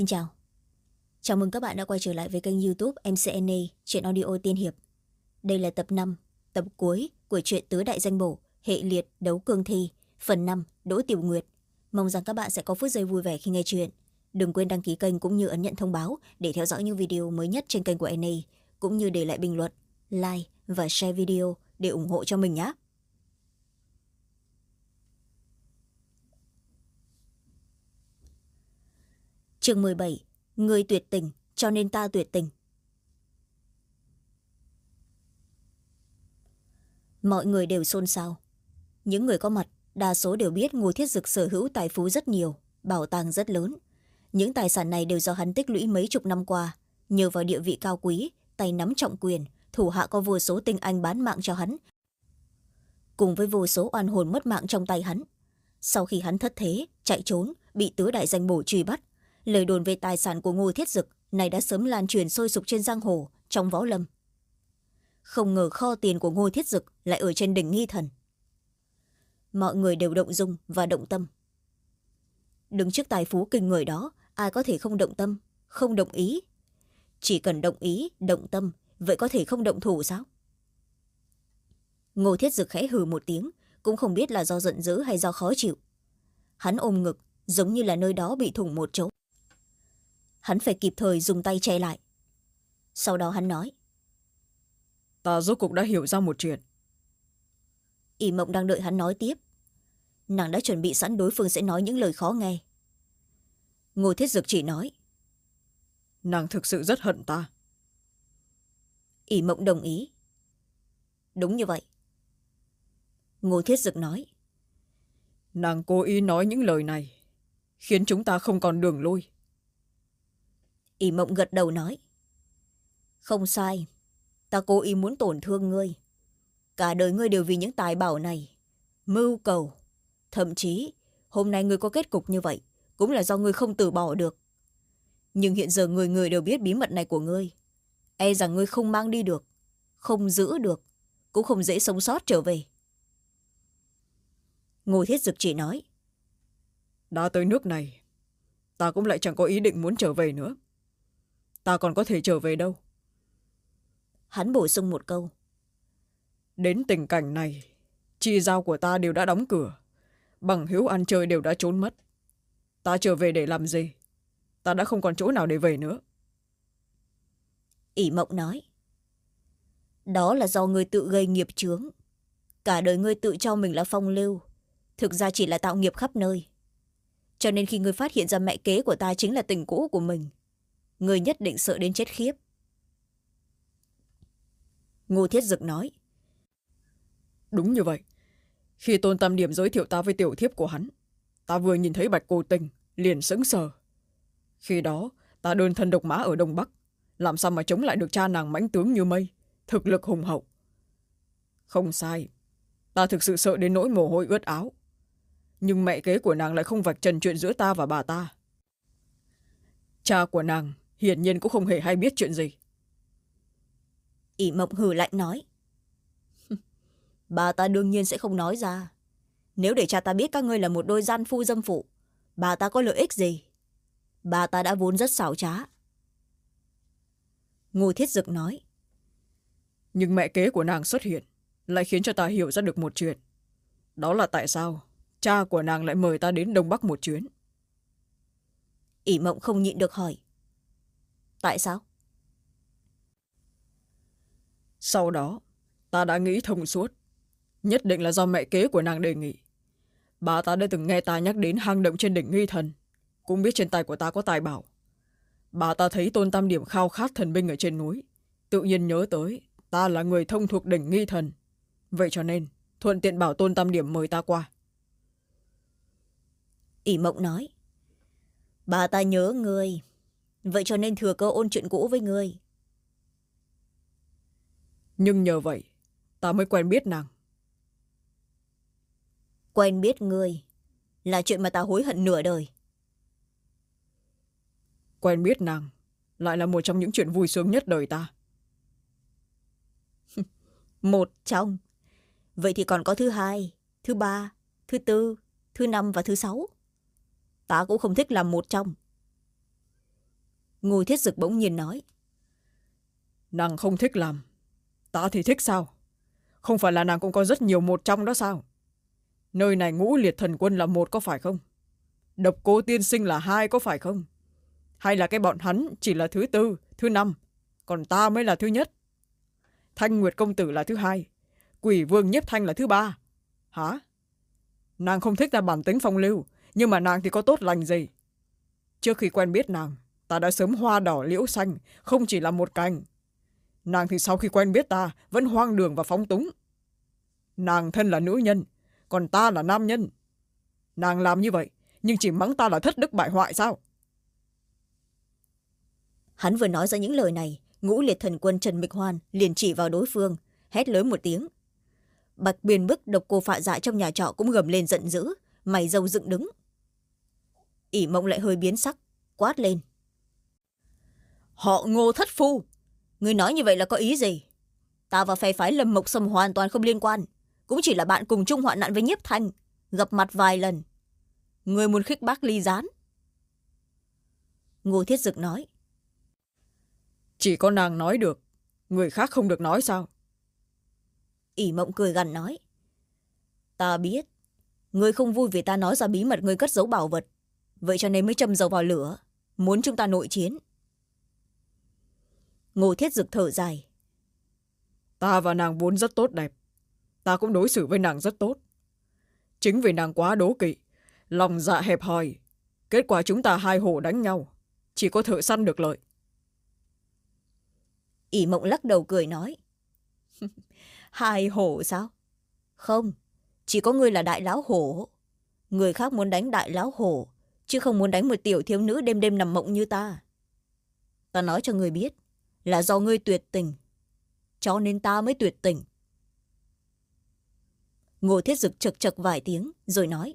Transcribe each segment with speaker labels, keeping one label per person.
Speaker 1: xin chào. Chào mừng các bạn đã quay trở lại với kênh youtube mcna chuyện audio tiên hiệp. Đây là tập năm, tập cuối của truyện tứ đại danh bổ, hệ liệt đấu cương thi, phần năm, đỗ tiểu nguyệt. Mong rằng các bạn sẽ có phút giây vui vẻ khi nghe chuyện. Đừng quên đăng ký kênh cũng như ấn nhận thông báo để theo dõi những video mới nhất trên kênh của na cũng như để lại bình luận, like và share video để ủng hộ cho mình nhé chương mười bảy, người tuyệt tình, cho nên ta tuyệt tình. Mọi người đều xôn xao. Những người có mặt, đa số đều biết ngô thiết dực sở hữu tài phú rất nhiều, bảo tàng rất lớn. Những tài sản này đều do hắn tích lũy mấy chục năm qua. Nhờ vào địa vị cao quý, tay nắm trọng quyền, thủ hạ có vô số tinh anh bán mạng cho hắn. Cùng với vô số oan hồn mất mạng trong tay hắn. Sau khi hắn thất thế, chạy trốn, bị tứ đại danh bổ truy bắt lời đồn về tài sản của ngô thiết dực này đã sớm lan truyền sôi sục trên giang hồ, trong võ lâm. Không ngờ kho tiền của ngô thiết dực lại ở trên đỉnh nghi thần. Mọi người đều động dung và động tâm. Đứng trước tài phú kinh người đó, ai có thể không động tâm, không đồng ý? Chỉ cần động ý, động tâm, vậy có thể không động thủ sao? Ngô thiết dực khẽ hừ một tiếng, cũng không biết là do giận dữ hay do khó chịu. Hắn ôm ngực, giống như là nơi đó bị thủng một chỗ hắn phải kịp thời dùng tay che lại. Sau đó hắn nói.
Speaker 2: Ta rốt cục đã hiểu ra một chuyện.
Speaker 1: Ỷ mộng đang đợi hắn nói tiếp. Nàng đã chuẩn bị sẵn đối phương sẽ nói những lời khó nghe. Ngô thiết dực chỉ nói.
Speaker 2: Nàng thực sự rất hận ta.
Speaker 1: Ỷ mộng đồng ý. Đúng như vậy. Ngô thiết dực nói.
Speaker 2: Nàng cố ý nói những lời này khiến chúng ta không còn đường lui
Speaker 1: ỷ mộng gật đầu nói. Không sai. Ta cố ý muốn tổn thương ngươi. Cả đời ngươi đều vì những tài bảo này. Mưu cầu. Thậm chí, hôm nay ngươi có kết cục như vậy, cũng là do ngươi không từ bỏ được. Nhưng hiện giờ người người đều biết bí mật này của ngươi. E rằng ngươi không mang đi được, không giữ được, cũng không dễ sống sót trở về. Ngô thiết dực chỉ nói.
Speaker 2: Đã tới nước này, ta cũng lại chẳng có ý định muốn trở về nữa ta còn có thể trở về đâu?
Speaker 1: Hắn bổ sung một câu.
Speaker 2: Đến tình cảnh này chi giao của ta đều đã đóng cửa. Bằng hữu ăn chơi đều đã trốn mất. Ta trở về để làm gì? Ta đã không còn chỗ nào để về nữa.
Speaker 1: Ỷ mộng nói. Đó là do ngươi tự gây nghiệp chướng. Cả đời ngươi tự cho mình là phong lưu. Thực ra chỉ là tạo nghiệp khắp nơi. Cho nên khi ngươi phát hiện ra mẹ kế của ta chính là tình cũ của mình người nhất định sợ đến chết khiếp. Ngô thiết dực nói.
Speaker 2: Đúng như vậy. Khi tôn tam điểm giới thiệu ta với tiểu thiếp của hắn, ta vừa nhìn thấy bạch cô tình, liền sững sờ. Khi đó, ta đơn thân độc mã ở đông bắc, làm sao mà chống lại được cha nàng mãnh tướng như mây, thực lực hùng hậu? Không sai, ta thực sự sợ đến nỗi mồ hôi ướt áo. Nhưng mẹ kế của nàng lại không vạch trần chuyện giữa ta và bà ta. Cha của nàng hiển nhiên cũng không hề hay biết chuyện gì.
Speaker 1: Ỷ mộng hừ lạnh nói. Bà ta đương nhiên sẽ không nói ra. Nếu để cha ta biết các ngươi là một đôi gian phu dâm phụ bà ta có lợi ích gì? Bà ta đã vốn rất xảo trá. Ngô thiết dực nói.
Speaker 2: Nhưng mẹ kế của nàng xuất hiện lại khiến cho ta hiểu ra được một chuyện. Đó là tại sao cha của nàng lại mời ta đến đông bắc một chuyến.
Speaker 1: Ỷ mộng không nhịn được hỏi tại sao?
Speaker 2: Sau đó ta đã nghĩ thông suốt. Nhất định là do mẹ kế của nàng đề nghị. Bà ta đã từng nghe ta nhắc đến hang động trên đỉnh nghi thần. Cũng biết trên tay của ta có tài bảo. Bà ta thấy tôn tam điểm khao khát thần binh ở trên núi. Tự nhiên nhớ tới ta là người thông thuộc đỉnh nghi thần. Vậy cho nên thuận tiện bảo tôn tam điểm mời ta qua.
Speaker 1: Ỷ mộng nói bà ta nhớ ngươi vậy cho nên thừa cơ ôn chuyện cũ với ngươi.
Speaker 2: Nhưng nhờ vậy ta mới quen biết nàng.
Speaker 1: Quen biết ngươi là chuyện mà ta hối hận nửa đời.
Speaker 2: Quen biết nàng lại là một trong những chuyện vui sướng nhất đời ta.
Speaker 1: Một trong. Vậy thì còn có thứ hai thứ ba thứ tư thứ năm và thứ sáu. Ta cũng không thích làm một trong ngô thiết dực bỗng nhiên nói.
Speaker 2: Nàng không thích làm. Ta thì thích sao? Không phải là nàng cũng có rất nhiều một trong đó sao? Nơi này ngũ liệt thần quân là một có phải không? Độc cô tiên sinh là hai có phải không? Hay là cái bọn hắn chỉ là thứ tư, thứ năm, còn ta mới là thứ nhất? Thanh nguyệt công tử là thứ hai, quỷ vương nhiếp thanh là thứ ba. Hả? Nàng không thích ta bản tính phong lưu, nhưng mà nàng thì có tốt lành gì? Trước khi quen biết nàng ta đã sớm hoa đỏ liễu xanh, không chỉ là một cành. Nàng thì sau khi quen biết ta, vẫn hoang đường và phóng túng. Nàng thân là nữ nhân, còn ta là nam nhân. Nàng làm như vậy, nhưng chỉ mắng ta là thất đức bại hoại sao?
Speaker 1: Hắn vừa nói ra những lời này, ngũ liệt thần quân trần mịch hoan liền chỉ vào đối phương, hét lớn một tiếng. Bạch biên bức độc cô phạ dại trong nhà trọ cũng gầm lên giận dữ, mày dâu dựng đứng. ỉ mộng lại hơi biến sắc, quát lên họ ngô thất phu. Người nói như vậy là có ý gì? Ta và phe phái lâm mộc sâm hoàn toàn không liên quan. Cũng chỉ là bạn cùng chung hoạn nạn với nhiếp thanh gặp mặt vài lần. Người muốn khích bác ly gián. Ngô thiết dực nói.
Speaker 2: Chỉ có nàng nói được người khác không được nói sao?
Speaker 1: Ỷ mộng cười gằn nói. Ta biết người không vui vì ta nói ra bí mật người cất giấu bảo vật. Vậy cho nên mới châm dầu vào lửa muốn chúng ta nội chiến ngô thiết dực thở dài.
Speaker 2: Ta và nàng vốn rất tốt đẹp. Ta cũng đối xử với nàng rất tốt. Chính vì nàng quá đố kỵ lòng dạ hẹp hòi kết quả chúng ta hai hổ đánh nhau chỉ có thợ săn được lợi.
Speaker 1: Ỷ mộng lắc đầu cười nói. Hai hổ sao? Không chỉ có ngươi là đại lão hổ người khác muốn đánh đại lão hổ chứ không muốn đánh một tiểu thiếu nữ đêm đêm nằm mộng như ta. Ta nói cho ngươi biết là do ngươi tuyệt tình. Cho nên ta mới tuyệt tình. Ngô thiết dực chật chật vài tiếng, rồi nói.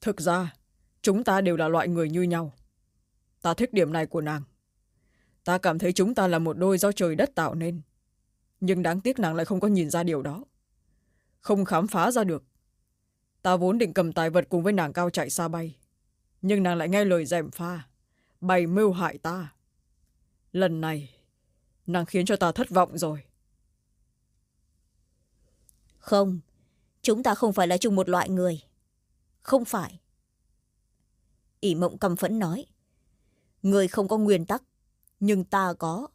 Speaker 2: Thực ra, chúng ta đều là loại người như nhau. Ta thích điểm này của nàng. Ta cảm thấy chúng ta là một đôi do trời đất tạo nên. Nhưng đáng tiếc nàng lại không có nhìn ra điều đó. Không khám phá ra được. Ta vốn định cầm tài vật cùng với nàng cao chạy xa bay. Nhưng nàng lại nghe lời dèm pha, bày mưu hại ta lần này nàng khiến cho ta thất vọng rồi.
Speaker 1: Không chúng ta không phải là chung một loại người. Không phải. ỷ mộng cầm phẫn nói. Người không có nguyên tắc nhưng ta có.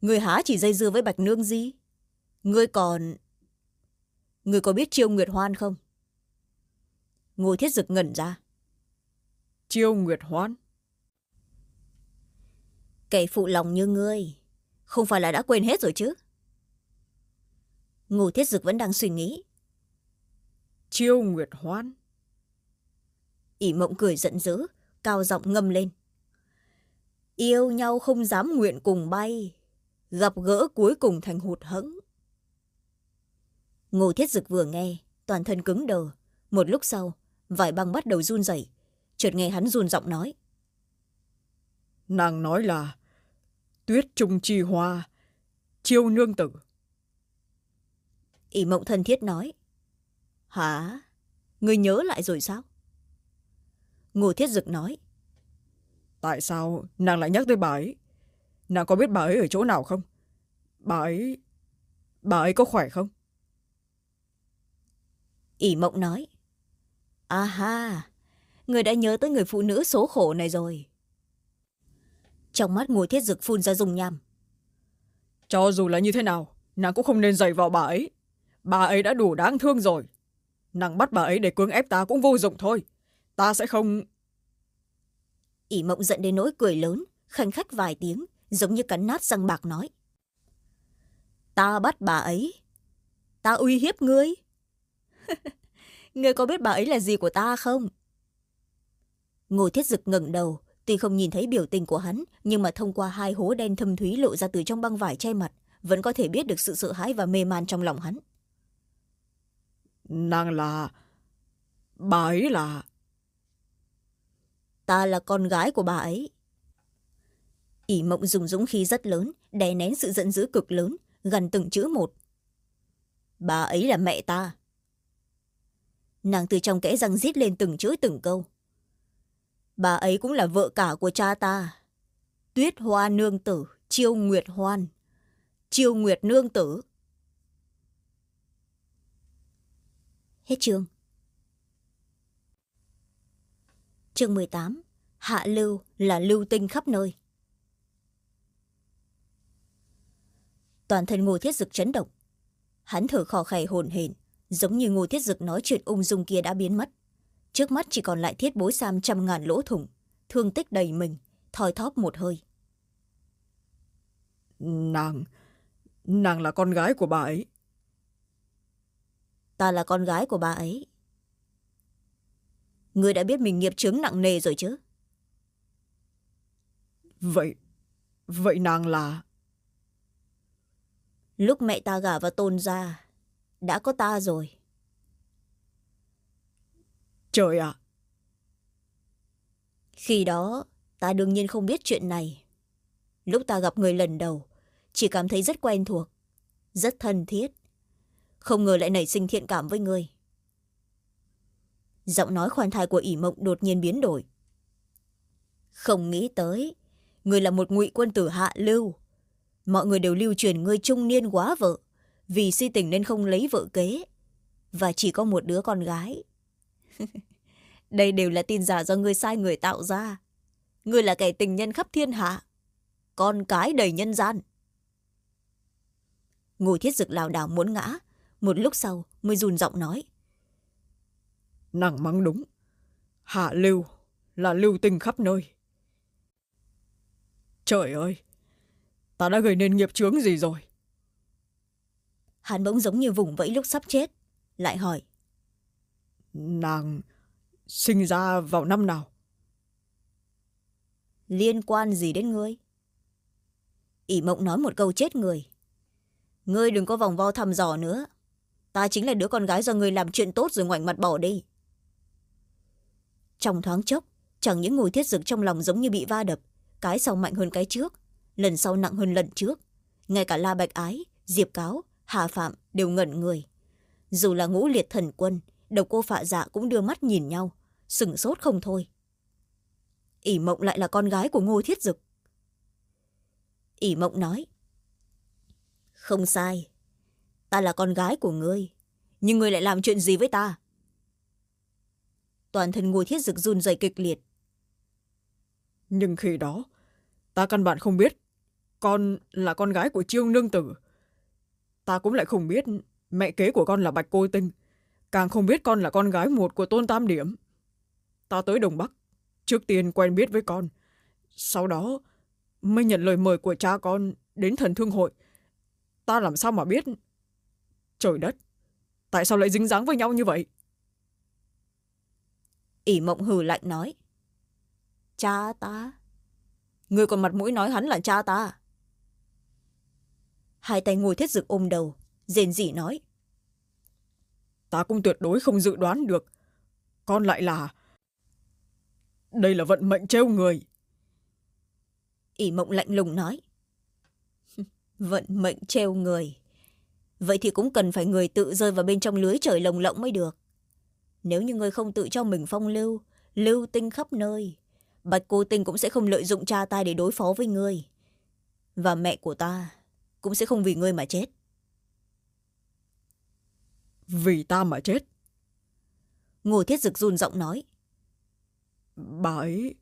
Speaker 1: Người há chỉ dây dưa với bạch nương gì người còn người có biết chiêu nguyệt hoan không? Ngô thiết dực ngẩn ra.
Speaker 2: Chiêu nguyệt hoan
Speaker 1: kẻ phụ lòng như ngươi không phải là đã quên hết rồi chứ? Ngô thiết dực vẫn đang suy nghĩ.
Speaker 2: Chiêu nguyệt hoan.
Speaker 1: Ỷ mộng cười giận dữ cao giọng ngâm lên. Yêu nhau không dám nguyện cùng bay gặp gỡ cuối cùng thành hụt hẫng. Ngô thiết dực vừa nghe toàn thân cứng đờ. Một lúc sau vải băng bắt đầu run rẩy. Chợt nghe hắn run giọng nói
Speaker 2: nàng nói là tuyết trung chi hoa chiêu nương tử.
Speaker 1: Ỷ mộng thân thiết nói hả? Người nhớ lại rồi sao? Ngô thiết dực nói
Speaker 2: tại sao nàng lại nhắc tới bà ấy? Nàng có biết bà ấy ở chỗ nào không? Bà ấy bà ấy có khỏe không?
Speaker 1: Ỷ mộng nói à ha người đã nhớ tới người phụ nữ số khổ này rồi trong mắt ngồi thiết dực phun ra dùng nham.
Speaker 2: Cho dù là như thế nào nàng cũng không nên dày vào bà ấy. Bà ấy đã đủ đáng thương rồi. Nàng bắt bà ấy để cưỡng ép ta cũng vô dụng thôi. Ta sẽ không
Speaker 1: ỷ mộng giận đến nỗi cười lớn khanh khách vài tiếng giống như cắn nát răng bạc nói. Ta bắt bà ấy. Ta uy hiếp ngươi. Ngươi có biết bà ấy là gì của ta không? Ngô thiết dực ngẩng đầu tuy không nhìn thấy biểu tình của hắn nhưng mà thông qua hai hố đen thâm thúy lộ ra từ trong băng vải che mặt vẫn có thể biết được sự sợ hãi và mê man trong lòng hắn.
Speaker 2: Nàng là bà ấy là
Speaker 1: ta là con gái của bà ấy. ỷ mộng dùng dũng khí rất lớn đè nén sự giận dữ cực lớn gần từng chữ một. Bà ấy là mẹ ta. Nàng từ trong kẽ răng rít lên từng chữ từng câu bà ấy cũng là vợ cả của cha ta. Tuyết hoa nương tử, chiêu nguyệt hoan. Chiêu nguyệt nương tử. Hết chương. Chương mười tám, hạ lưu là lưu tinh khắp nơi. Toàn thân ngô thiết dực chấn động. Hắn thở khò khè hồn hển, giống như ngô thiết dực nói chuyện ung dung kia đã biến mất trước mắt chỉ còn lại thiết bối sam trăm ngàn lỗ thủng. Thương tích đầy mình thoi thóp một hơi.
Speaker 2: Nàng nàng là con gái của bà ấy.
Speaker 1: Ta là con gái của bà ấy. Ngươi đã biết mình nghiệp chướng nặng nề rồi chứ?
Speaker 2: Vậy vậy nàng là?
Speaker 1: Lúc mẹ ta gả vào tôn ra đã có ta rồi
Speaker 2: trời ạ.
Speaker 1: Khi đó, ta đương nhiên không biết chuyện này. Lúc ta gặp người lần đầu, chỉ cảm thấy rất quen thuộc, rất thân thiết. Không ngờ lại nảy sinh thiện cảm với người. Giọng nói khoan thai của ỷ mộng đột nhiên biến đổi. Không nghĩ tới, người là một ngụy quân tử hạ lưu. Mọi người đều lưu truyền ngươi trung niên quá vợ, vì si tình nên không lấy vợ kế, và chỉ có một đứa con gái đây đều là tin giả do ngươi sai người tạo ra. Ngươi là kẻ tình nhân khắp thiên hạ. Con cái đầy nhân gian. Ngồi thiết dực lảo đảo muốn ngã. Một lúc sau mới run giọng nói.
Speaker 2: Nàng mắng đúng. Hạ lưu là lưu tinh khắp nơi. Trời ơi! Ta đã gây nên nghiệp chướng gì rồi?
Speaker 1: Hắn bỗng giống như vùng vẫy lúc sắp chết lại hỏi
Speaker 2: nàng sinh ra vào năm nào?
Speaker 1: Liên quan gì đến ngươi? ỷ mộng nói một câu chết người. Ngươi đừng có vòng vo thăm dò nữa. Ta chính là đứa con gái do ngươi làm chuyện tốt rồi ngoảnh mặt bỏ đi. Trong thoáng chốc, chẳng những ngồi thiết dực trong lòng giống như bị va đập, cái sau mạnh hơn cái trước, lần sau nặng hơn lần trước. Ngay cả la bạch ái, diệp cáo, hà phạm đều ngẩn người. Dù là ngũ liệt thần quân độc cô phạ dạ cũng đưa mắt nhìn nhau sửng sốt không thôi. Ỷ mộng lại là con gái của ngô thiết dực ỷ mộng nói, không sai, ta là con gái của ngươi, nhưng ngươi lại làm chuyện gì với ta? Toàn thân ngô thiết dực run rẩy kịch liệt.
Speaker 2: Nhưng khi đó, ta căn bản không biết con là con gái của chiêu nương tử. Ta cũng lại không biết mẹ kế của con là bạch cô tinh càng không biết con là con gái một của tôn tam điểm. Ta tới đồng bắc trước tiên quen biết với con. Sau đó mới nhận lời mời của cha con đến thần thương hội. Ta làm sao mà biết? Trời đất tại sao lại dính dáng với nhau như vậy?
Speaker 1: Ỷ mộng hừ lạnh nói cha ta. Người còn mặt mũi nói hắn là cha ta. Hai tay ngồi thiết dực ôm đầu rền rỉ nói
Speaker 2: ta cũng tuyệt đối không dự đoán được. Con lại là, đây là vận mệnh trêu người.
Speaker 1: Ỷ mộng lạnh lùng nói. Vận mệnh trêu người. Vậy thì cũng cần phải người tự rơi vào bên trong lưới trời lồng lộng mới được. Nếu như người không tự cho mình phong lưu lưu tinh khắp nơi, bạch cô tinh cũng sẽ không lợi dụng cha ta để đối phó với ngươi và mẹ của ta cũng sẽ không vì ngươi mà chết
Speaker 2: vì ta mà chết.
Speaker 1: Ngô thiết dực run giọng nói.
Speaker 2: Bà ấy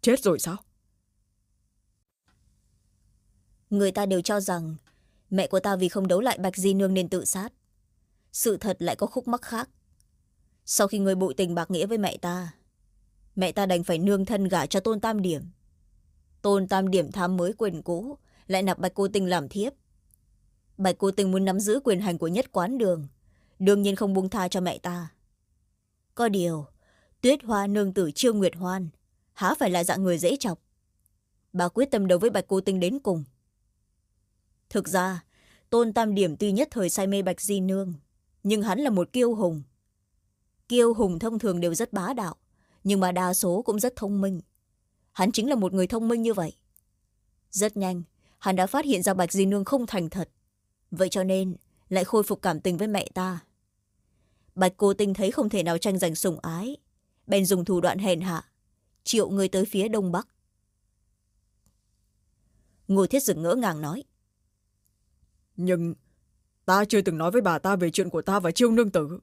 Speaker 2: chết rồi sao?
Speaker 1: Người ta đều cho rằng mẹ của ta vì không đấu lại bạch di nương nên tự sát. Sự thật lại có khúc mắc khác. Sau khi người bụi tình bạc nghĩa với mẹ ta mẹ ta đành phải nương thân gả cho tôn tam điểm. Tôn tam điểm tham mới quyền cũ lại nạp bạch cô tinh làm thiếp. Bạch cô tinh muốn nắm giữ quyền hành của nhất quán đường đương nhiên không buông tha cho mẹ ta. Có điều, tuyết hoa nương tử chiêu nguyệt hoan, há phải là dạng người dễ chọc. Bà quyết tâm đấu với bạch cô tinh đến cùng. Thực ra, tôn tam điểm tuy nhất thời say mê bạch di nương, nhưng hắn là một kiêu hùng. Kiêu hùng thông thường đều rất bá đạo, nhưng mà đa số cũng rất thông minh. Hắn chính là một người thông minh như vậy. Rất nhanh, hắn đã phát hiện ra bạch di nương không thành thật. Vậy cho nên lại khôi phục cảm tình với mẹ ta. Bạch cô tinh thấy không thể nào tranh giành sủng ái. Bèn dùng thủ đoạn hèn hạ triệu người tới phía đông bắc. Ngô thiết dực ngỡ ngàng nói
Speaker 2: nhưng ta chưa từng nói với bà ta về chuyện của ta và chiêu nương tử.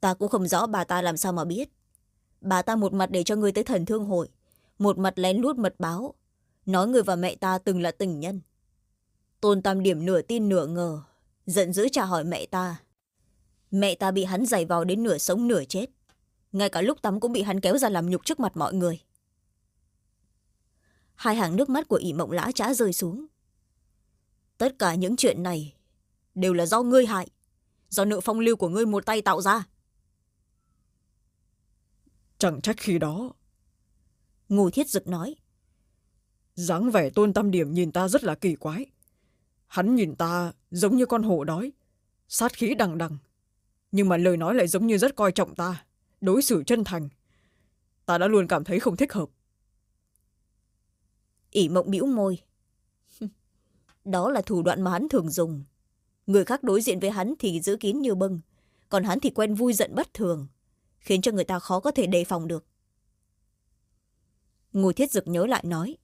Speaker 1: Ta cũng không rõ bà ta làm sao mà biết. Bà ta một mặt để cho ngươi tới thần thương hội một mặt lén lút mật báo nói người và mẹ ta từng là tình nhân tôn tam điểm nửa tin nửa ngờ giận dữ trả hỏi mẹ ta. Mẹ ta bị hắn giày vào đến nửa sống nửa chết. Ngay cả lúc tắm cũng bị hắn kéo ra làm nhục trước mặt mọi người. Hai hàng nước mắt của ỷ mộng lã trã rơi xuống. Tất cả những chuyện này đều là do ngươi hại do nợ phong lưu của ngươi một tay tạo ra.
Speaker 2: Chẳng trách khi đó.
Speaker 1: Ngô thiết dực nói
Speaker 2: dáng vẻ tôn tam điểm nhìn ta rất là kỳ quái hắn nhìn ta giống như con hổ đói sát khí đằng đằng nhưng mà lời nói lại giống như rất coi trọng ta đối xử chân thành. Ta đã luôn cảm thấy không thích hợp.
Speaker 1: Ỷ mộng bĩu môi. Đó là thủ đoạn mà hắn thường dùng. Người khác đối diện với hắn thì giữ kín như bưng còn hắn thì quen vui giận bất thường khiến cho người ta khó có thể đề phòng được. Ngô thiết dực nhớ lại nói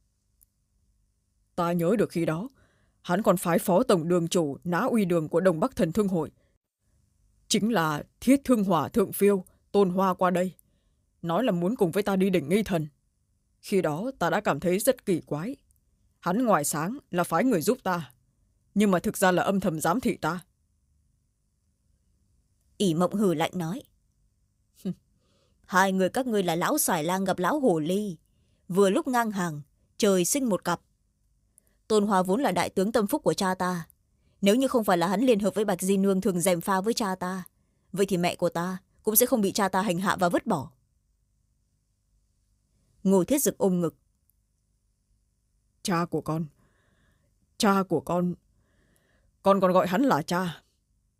Speaker 2: ta nhớ được khi đó hắn còn phái phó tổng đường chủ nã uy đường của đồng bắc thần thương hội. Chính là thiết thương hỏa thượng phiêu tôn hoa qua đây. Nói là muốn cùng với ta đi đỉnh nghi thần. Khi đó ta đã cảm thấy rất kỳ quái. Hắn ngoài sáng là phái người giúp ta. Nhưng mà thực ra là âm thầm giám thị ta.
Speaker 1: Ỷ mộng hừ lạnh nói. Hai người các ngươi là lão xoài lang gặp lão hồ ly. Vừa lúc ngang hàng trời sinh một cặp tôn hoa vốn là đại tướng tâm phúc của cha ta. Nếu như không phải là hắn liên hợp với bạch di nương thường dèm pha với cha ta, vậy thì mẹ của ta cũng sẽ không bị cha ta hành hạ và vứt bỏ. Ngô thiết dực ôm ngực.
Speaker 2: Cha của con, cha của con con còn gọi hắn là cha.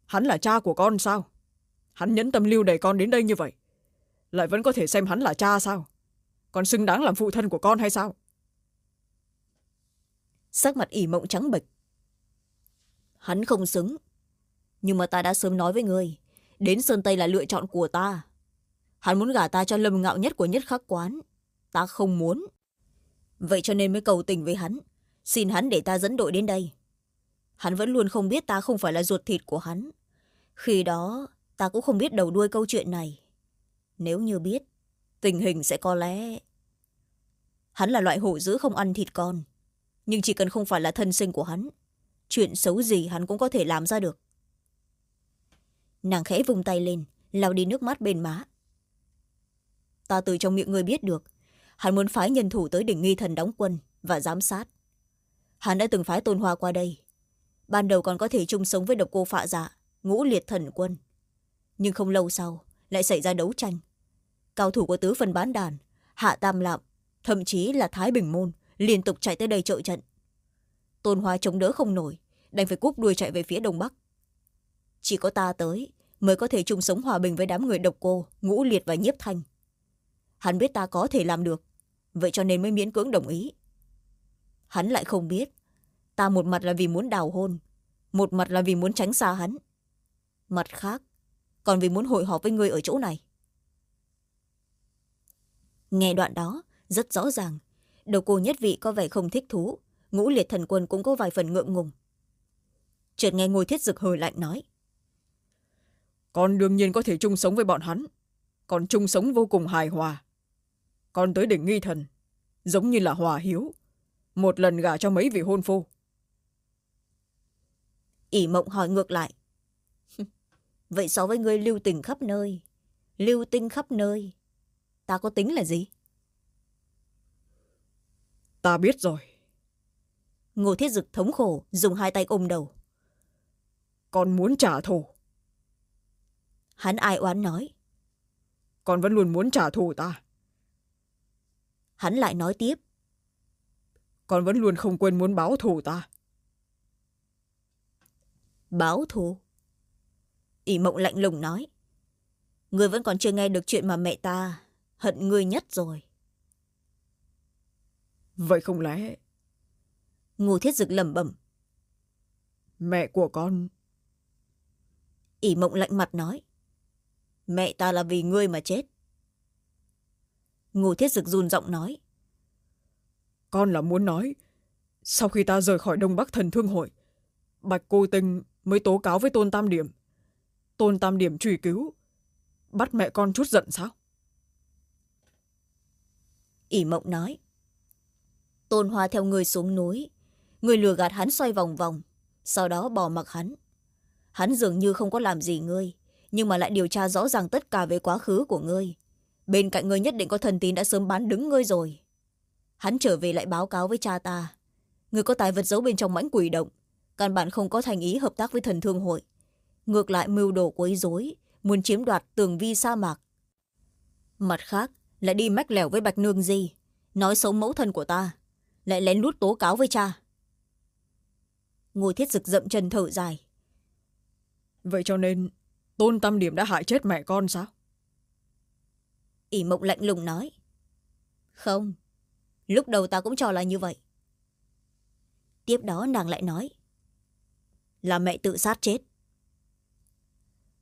Speaker 2: Hắn là cha của con sao? Hắn nhẫn tâm lưu đẩy con đến đây như vậy, lại vẫn có thể xem hắn là cha sao? Còn xứng đáng làm phụ thân của con hay sao?
Speaker 1: Sắc mặt ỉ mộng trắng bệch. Hắn không xứng. Nhưng mà ta đã sớm nói với người, đến sơn tây là lựa chọn của ta. Hắn muốn gả ta cho lâm ngạo nhất của nhất khắc quán. Ta không muốn. Vậy cho nên mới cầu tình với hắn. Xin hắn để ta dẫn đội đến đây. Hắn vẫn luôn không biết ta không phải là ruột thịt của hắn. Khi đó ta cũng không biết đầu đuôi câu chuyện này. Nếu như biết tình hình sẽ có lẽ. Hắn là loại hổ dữ không ăn thịt con nhưng chỉ cần không phải là thân sinh của hắn, chuyện xấu gì hắn cũng có thể làm ra được. Nàng khẽ vung tay lên, lau đi nước mắt bên má. Ta từ trong miệng người biết được, hắn muốn phái nhân thủ tới đỉnh nghi thần đóng quân và giám sát. Hắn đã từng phái tôn hoa qua đây. Ban đầu còn có thể chung sống với độc cô phạ dạ ngũ liệt thần quân. Nhưng không lâu sau, lại xảy ra đấu tranh. Cao thủ của tứ phần bán đàn, hạ tam lạm thậm chí là thái bình môn liên tục chạy tới đây trợ trận. Tôn hoa chống đỡ không nổi, đành phải cúp đuôi chạy về phía đông bắc. Chỉ có ta tới, mới có thể chung sống hòa bình với đám người độc cô, ngũ liệt và nhiếp thanh. Hắn biết ta có thể làm được, vậy cho nên mới miễn cưỡng đồng ý. Hắn lại không biết, ta một mặt là vì muốn đào hôn, một mặt là vì muốn tránh xa hắn. Mặt khác, còn vì muốn hội họp với người ở chỗ này. Nghe đoạn đó, rất rõ ràng đầu cô nhất vị có vẻ không thích thú. Ngũ liệt thần quân cũng có vài phần ngượng ngùng. Chợt nghe ngôi thiết dực hơi lạnh nói.
Speaker 2: Con đương nhiên có thể chung sống với bọn hắn. Còn chung sống vô cùng hài hòa. Con tới đỉnh nghi thần. Giống như là hòa hiếu. Một lần gả cho mấy vị hôn phu.
Speaker 1: ỷ mộng hỏi ngược lại. Vậy so với ngươi lưu tình khắp nơi. Lưu tinh khắp nơi. Ta có tính là gì
Speaker 2: ta biết rồi.
Speaker 1: Ngô thiết dực thống khổ dùng hai tay ôm đầu.
Speaker 2: Con muốn trả thù.
Speaker 1: Hắn ai oán nói.
Speaker 2: Con vẫn luôn muốn trả thù ta.
Speaker 1: Hắn lại nói tiếp.
Speaker 2: Con vẫn luôn không quên muốn báo thù ta.
Speaker 1: Báo thù? ỷ mộng lạnh lùng nói. Người vẫn còn chưa nghe được chuyện mà mẹ ta hận người nhất rồi
Speaker 2: vậy không lẽ
Speaker 1: ngô thiết dực lẩm bẩm.
Speaker 2: Mẹ của con.
Speaker 1: ỷ mộng lạnh mặt nói mẹ ta là vì ngươi mà chết. Ngô thiết dực run giọng nói
Speaker 2: con là muốn nói sau khi ta rời khỏi đông bắc thần thương hội bạch cô tinh mới tố cáo với tôn tam điểm. Tôn tam điểm truy cứu bắt mẹ con chút giận sao?
Speaker 1: ỷ mộng nói tôn hoa theo người xuống núi. Người lừa gạt hắn xoay vòng vòng, sau đó bỏ mặc hắn. Hắn dường như không có làm gì ngươi, nhưng mà lại điều tra rõ ràng tất cả về quá khứ của ngươi. Bên cạnh ngươi nhất định có thần tín đã sớm bán đứng ngươi rồi. Hắn trở về lại báo cáo với cha ta. Người có tài vật giấu bên trong mãnh quỷ động, căn bản không có thành ý hợp tác với thần thương hội. Ngược lại mưu đồ quấy dối muốn chiếm đoạt tường vi sa mạc. Mặt khác, lại đi mách lẻo với bạch nương di, nói xấu mẫu thân của ta lại lén lút tố cáo với cha. Ngô thiết dực dậm chân thở dài.
Speaker 2: Vậy cho nên tôn tam điểm đã hại chết mẹ con sao?
Speaker 1: ỷ mộng lạnh lùng nói. Không lúc đầu ta cũng cho là như vậy. Tiếp đó nàng lại nói. Là mẹ tự sát chết.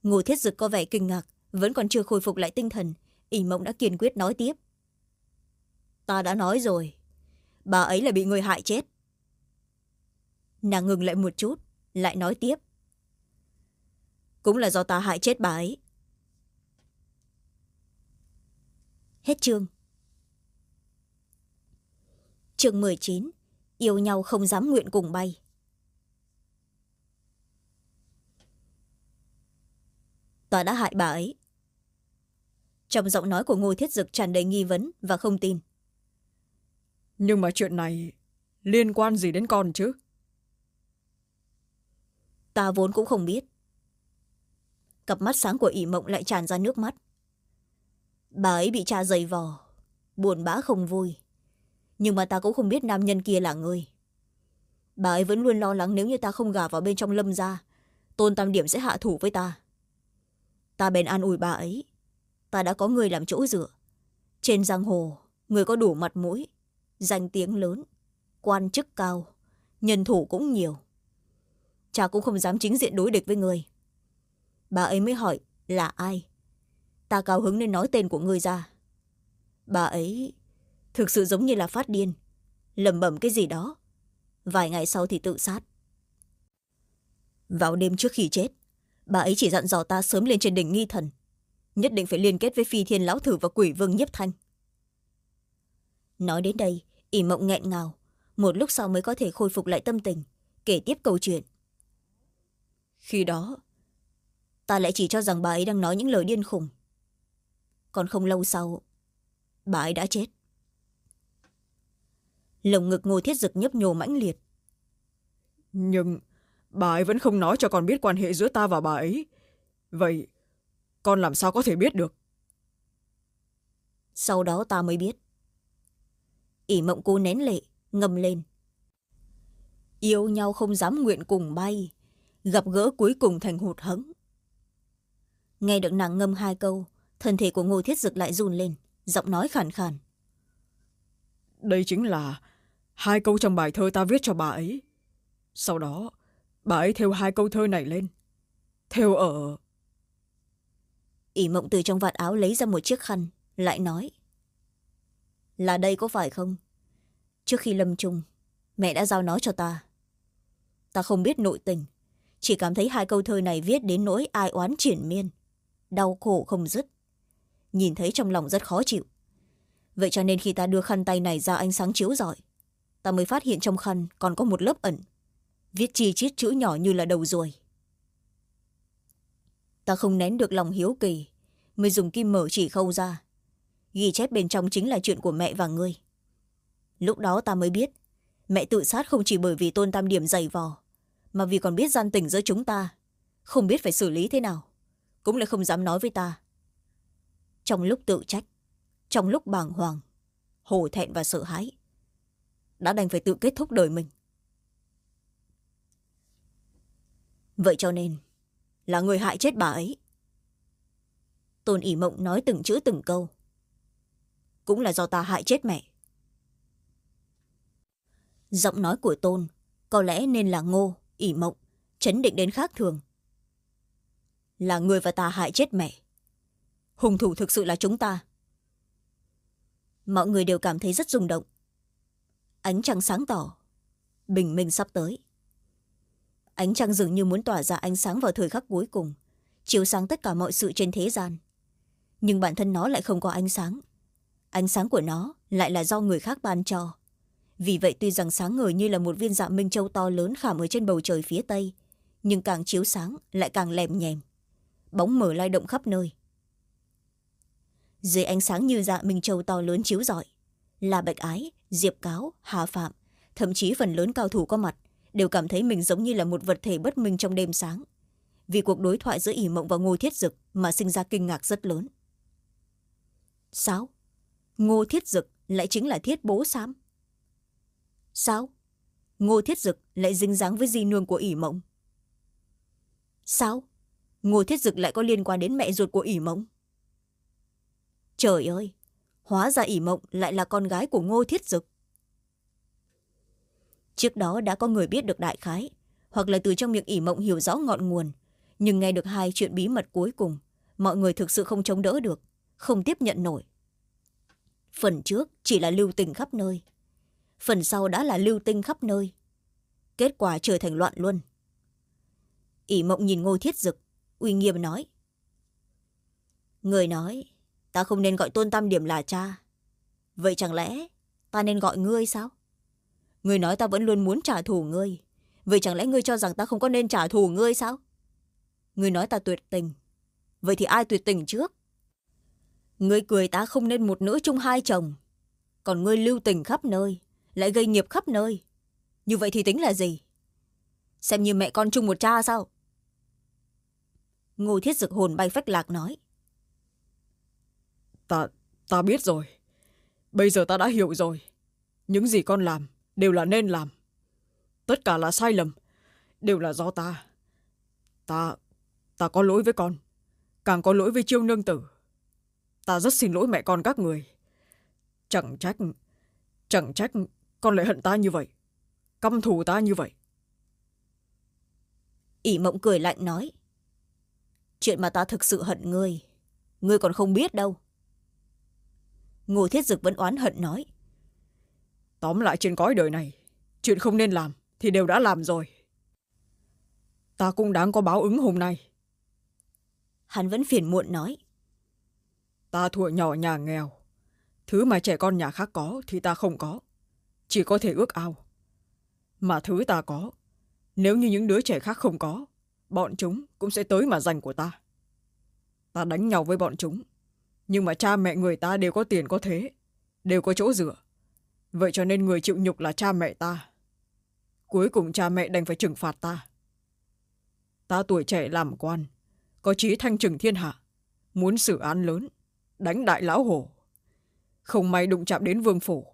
Speaker 1: Ngô thiết dực có vẻ kinh ngạc vẫn còn chưa khôi phục lại tinh thần ỷ mộng đã kiên quyết nói tiếp. Ta đã nói rồi bà ấy là bị người hại chết. Nàng ngừng lại một chút, lại nói tiếp. Cũng là do ta hại chết bà ấy. Hết chương. Chương mười chín, yêu nhau không dám nguyện cùng bay. Ta đã hại bà ấy. Trong giọng nói của ngô thiết dực tràn đầy nghi vấn và không tin
Speaker 2: nhưng mà chuyện này liên quan gì đến con chứ?
Speaker 1: Ta vốn cũng không biết. Cặp mắt sáng của ỷ mộng lại tràn ra nước mắt. Bà ấy bị cha dày vò, buồn bã không vui. Nhưng mà ta cũng không biết nam nhân kia là người. Bà ấy vẫn luôn lo lắng nếu như ta không gả vào bên trong lâm ra tôn tam điểm sẽ hạ thủ với ta. Ta bèn an ủi bà ấy. Ta đã có người làm chỗ dựa. Trên giang hồ, người có đủ mặt mũi danh tiếng lớn. Quan chức cao. Nhân thủ cũng nhiều. Cha cũng không dám chính diện đối địch với người. Bà ấy mới hỏi, là ai? Ta cao hứng nên nói tên của người ra. Bà ấy, thực sự giống như là phát điên. Lẩm bẩm cái gì đó. Vài ngày sau thì tự sát. Vào đêm trước khi chết, bà ấy chỉ dặn dò ta sớm lên trên đỉnh nghi thần. Nhất định phải liên kết với phi thiên lão thử và quỷ vương nhiếp thanh. Nói đến đây ỷ mộng nghẹn ngào. Một lúc sau mới có thể khôi phục lại tâm tình kể tiếp câu chuyện. Khi đó ta lại chỉ cho rằng bà ấy đang nói những lời điên khùng. Còn không lâu sau bà ấy đã chết. Lồng ngực ngô thiết dực nhấp nhô mãnh liệt.
Speaker 2: Nhưng bà ấy vẫn không nói cho con biết quan hệ giữa ta và bà ấy. Vậy con làm sao có thể biết được?
Speaker 1: Sau đó ta mới biết ỷ mộng cô nén lệ ngâm lên. Yêu nhau không dám nguyện cùng bay gặp gỡ cuối cùng thành hụt hẫng. Nghe được nàng ngâm hai câu thân thể của ngô thiết dực lại run lên giọng nói khàn khàn.
Speaker 2: Đây chính là hai câu trong bài thơ ta viết cho bà ấy. Sau đó bà ấy theo hai câu thơ này lên. Theo ở
Speaker 1: ỷ mộng từ trong vạt áo lấy ra một chiếc khăn lại nói là đây có phải không? Trước khi lâm chung, mẹ đã giao nó cho ta. Ta không biết nội tình, chỉ cảm thấy hai câu thơ này viết đến nỗi ai oán triển miên, đau khổ không dứt. Nhìn thấy trong lòng rất khó chịu. Vậy cho nên khi ta đưa khăn tay này ra ánh sáng chiếu rọi, ta mới phát hiện trong khăn còn có một lớp ẩn, viết chi chít chữ nhỏ như là đầu ruồi. Ta không nén được lòng hiếu kỳ, mới dùng kim mở chỉ khâu ra ghi chép bên trong chính là chuyện của mẹ và ngươi. Lúc đó ta mới biết, mẹ tự sát không chỉ bởi vì tôn tam điểm dày vò, mà vì còn biết gian tình giữa chúng ta, không biết phải xử lý thế nào, cũng lại không dám nói với ta. Trong lúc tự trách, trong lúc bàng hoàng, hổ thẹn và sợ hãi, đã đành phải tự kết thúc đời mình. Vậy cho nên, là người hại chết bà ấy. Tôn ỉ mộng nói từng chữ từng câu cũng là do ta hại chết mẹ. Giọng nói của tôn có lẽ nên là ngô ỉ mộng, chấn định đến khác thường. Là người và ta hại chết mẹ. Hung thủ thực sự là chúng ta. Mọi người đều cảm thấy rất rung động. Ánh trăng sáng tỏ, bình minh sắp tới. Ánh trăng dường như muốn tỏa ra ánh sáng vào thời khắc cuối cùng, chiếu sáng tất cả mọi sự trên thế gian. Nhưng bản thân nó lại không có ánh sáng ánh sáng của nó lại là do người khác ban cho. Vì vậy tuy rằng sáng ngời như là một viên dạ minh châu to lớn khảm ở trên bầu trời phía tây, nhưng càng chiếu sáng lại càng lèm nhèm. Bóng mở lai động khắp nơi. Dưới ánh sáng như dạ minh châu to lớn chiếu rọi là bạch ái, diệp cáo, hà phạm, thậm chí phần lớn cao thủ có mặt đều cảm thấy mình giống như là một vật thể bất minh trong đêm sáng. Vì cuộc đối thoại giữa ỷ mộng và ngô thiết dực mà sinh ra kinh ngạc rất lớn. Sao? Ngô thiết dực lại chính là thiết bố sam sao? Ngô thiết dực lại dính dáng với di nương của ỷ mộng. Sao? Ngô thiết dực lại có liên quan đến mẹ ruột của ỷ mộng? Trời ơi! Hóa ra ỷ mộng lại là con gái của ngô thiết dực. Trước đó đã có người biết được đại khái, hoặc là từ trong miệng ỷ mộng hiểu rõ ngọn nguồn, nhưng nghe được hai chuyện bí mật cuối cùng, mọi người thực sự không chống đỡ được, không tiếp nhận nổi phần trước chỉ là lưu tình khắp nơi. Phần sau đã là lưu tinh khắp nơi. Kết quả trở thành loạn luân. Ỷ mộng nhìn ngô thiết dực, uy nghiêm nói. Người nói, ta không nên gọi tôn tam điểm là cha. Vậy chẳng lẽ ta nên gọi ngươi sao? Ngươi nói ta vẫn luôn muốn trả thù ngươi. Vậy chẳng lẽ ngươi cho rằng ta không có nên trả thù ngươi sao? Ngươi nói ta tuyệt tình. Vậy thì ai tuyệt tình trước? Ngươi cười ta không nên một nữ chung hai chồng. Còn ngươi lưu tình khắp nơi, lại gây nghiệp khắp nơi. Như vậy thì tính là gì? Xem như mẹ con chung một cha sao? Ngô thiết dực hồn bay phách lạc nói.
Speaker 2: Ta ta biết rồi. Bây giờ ta đã hiểu rồi. Những gì con làm đều là nên làm. Tất cả là sai lầm, đều là do ta. Ta ta có lỗi với con, càng có lỗi với chiêu nương tử ta rất xin lỗi mẹ con các người. Chẳng trách chẳng trách con lại hận ta như vậy. Căm thù ta như vậy.
Speaker 1: Ỷ mộng cười lạnh nói chuyện mà ta thực sự hận ngươi ngươi còn không biết đâu. Ngô thiết dực vẫn oán hận nói
Speaker 2: tóm lại trên cõi đời này chuyện không nên làm thì đều đã làm rồi. Ta cũng đáng có báo ứng hôm nay.
Speaker 1: Hắn vẫn phiền muộn nói
Speaker 2: ta thua nhỏ nhà nghèo. Thứ mà trẻ con nhà khác có thì ta không có, chỉ có thể ước ao. Mà thứ ta có, nếu như những đứa trẻ khác không có, bọn chúng cũng sẽ tới mà giành của ta. Ta đánh nhau với bọn chúng, nhưng mà cha mẹ người ta đều có tiền có thế, đều có chỗ dựa. Vậy cho nên người chịu nhục là cha mẹ ta. Cuối cùng cha mẹ đành phải trừng phạt ta. Ta tuổi trẻ làm quan, có trí thanh trừng thiên hạ, muốn xử án lớn đánh đại lão hổ. Không may đụng chạm đến vương phủ.